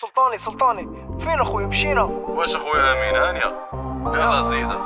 سلطاني سلطاني. فين اخويا مشينا. واش اخويا أمين؟ هانية. يلا زيدت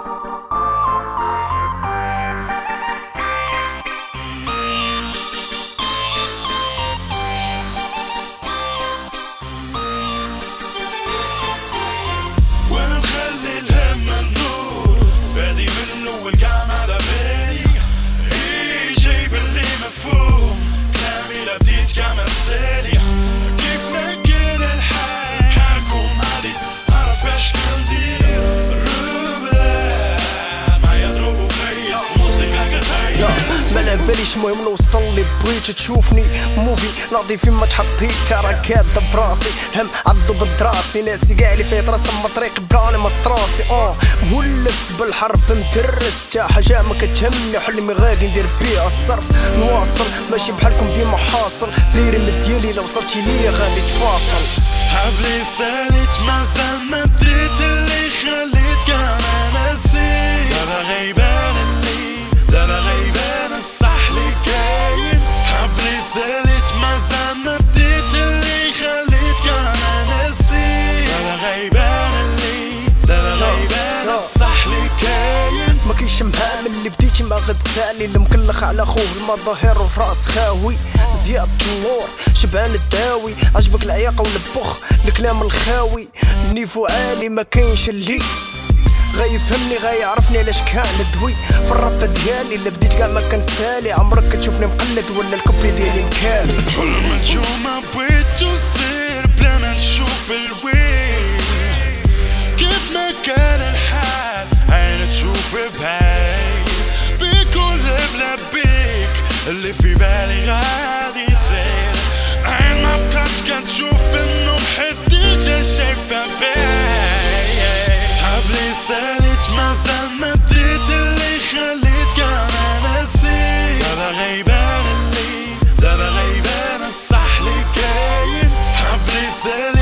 باليش المهم نوصل لي بغيت تشوفني موفي. ناضي فين ما تحطيت راه كاذب براسي هم عضو بالدراسي ناسي كاع اللي فايت راسم طريق بلاني مطراسي آه مولف بالحرب مدرس تا حاجة ما كتهمني حلمي غادي ندير بيها الصرف. نواصل. ماشي بحالكم ديما حاصل. في ريم ديالي لو وصلتي ليا غادي تفاصل. صحاب لي ساليت ما مازال ما بديت اللي خليت كان ناسي دابا غيبان اللي دابا غيبان الصح اللي كاين ما كاينش مهام اللي بديتي ما غتسالي اللي مكلخ على خوه المظاهر والراس خاوي زياد النور شبعان الداوي عجبك العياقة والبخ الكلام الخاوي النيفو عالي ما كاينش اللي غيفهمني غيعرفني علاش كان دوي. في الرابة ديالي اللي بديت كاع ما كنسالي. عمرك كتشوفني مقلد ولا الكوبلي ديالي مكالي تشوف ما بغيت تصير بلا ما نشوف الويل. كيف ما كان الحال عين تشوف بهاي بكل بلا بيك اللي في بالي غادي بديت اللي خليت كان ناسي دابا غيبان اللي غيبان الصح كاين لي ما